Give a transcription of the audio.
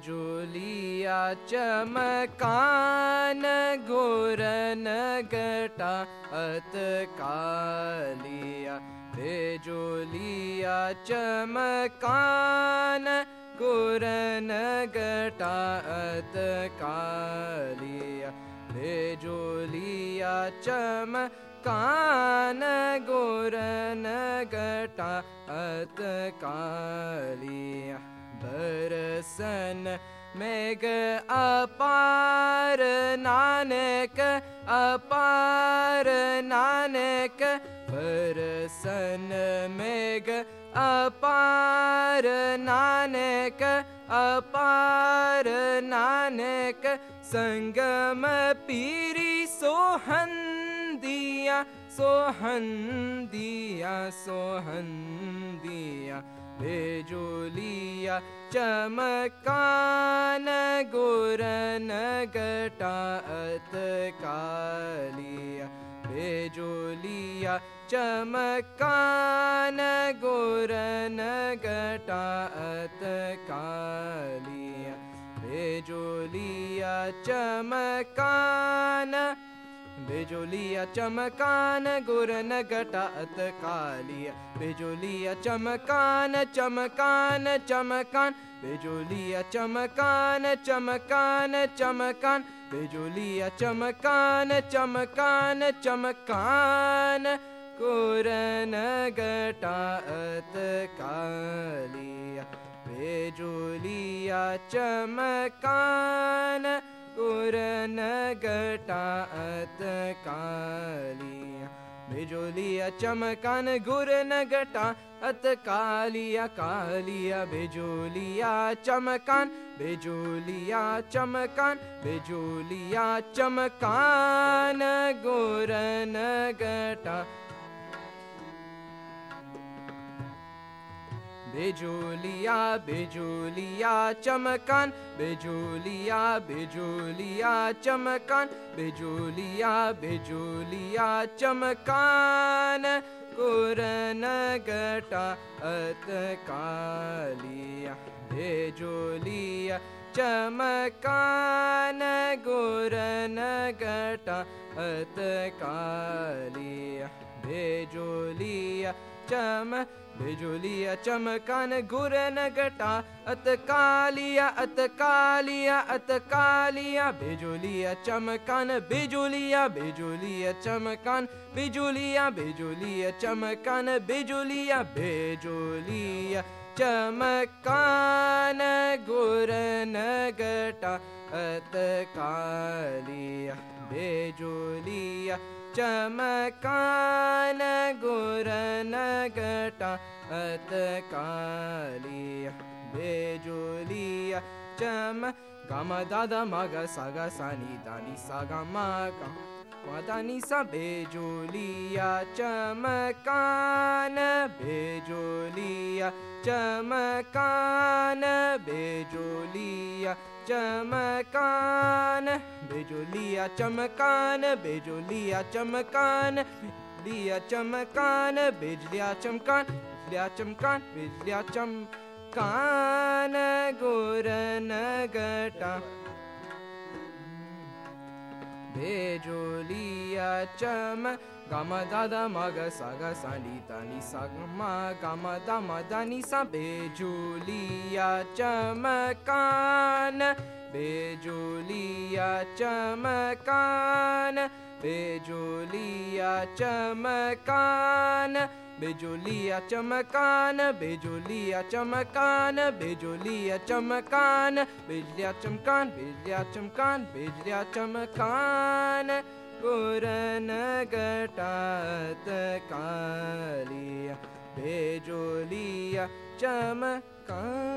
बेजुलिया चमकान गुरन गटा अत कालिया बेजुलिया चमकान गुरन गटा अत कालिया बेजुलिया चमकान गुरन गटा अत कालिया बरसन मेघ अपार नानक अपार नानक बरसन मेघ अपार नानक अपार नानक संगम पीरी दिया सोहन दिया बेजुलिया चमकान गुरन गटात कालिया बेजुलिया चमकान गुरन गटात कालिया बेजुलिया चमकान बेजोलिया चमकान गुरन घटात कालिया। बेजोलिया चमकान चमकान चमकान। बेजोलिया चमकान चमकान चमकान। बेजोलिया चमकान चमकान चमकान। गुरन घटात कालिया। बेजोलिया चमकान। गुरन घटात कालिया बिजुलिया चमकान घटा अत कालिया कालिया बिजुलिया चमकान बिजुलिया चमकान बिजुलिया चमकान गुरन बेजुलिया बेजुलिया चमकान बेजुलिया बेजुलिया चमकान बेजुलिया बेजुलिया चमकान। कुरन गटा अत कालिया बेजुलिया चमकान। गुरन गटा अत कालिया बेजुलिया चम बिजुलिया चमकान गुरन गटा अत कालिया अत कालिया अत कालिया। बिजुलिया चमकान, बिजुलिया बिजुलिया चमकान, बिजुलिया बिजुलिया चमकान, बिजुलिया बिजुलिया चमकान गुरन गटा अत कालिया, बिजुलिया चमकान गुरन घटा अत कालिया बेजुलिया चम सनी दानी सग मग। मदानी सा बेजुलिया चमकान बेजुलिया चमकान बेजुलिया चमकान बेजुलिया चमकान बेजुलिया चमकान लिया चमकान बिजलिया चमकान बिजलिया चमकान बिजलिया चमकान गोरन गटा बेजुलिया चम। गम दादा मग सग सनी तनी सग म। गम दम दनी सा बेजुलिया चमकान बेजुलिया चमकान बेजुलिया चमकान बेजुलिया चमकान बेजुलिया चमकान बेजुलिया चमकान बिजलिया चमकान बिजलिया चमकान बिजलिया चमकान। गुरन घटात कालिया बेजुलिया चमकान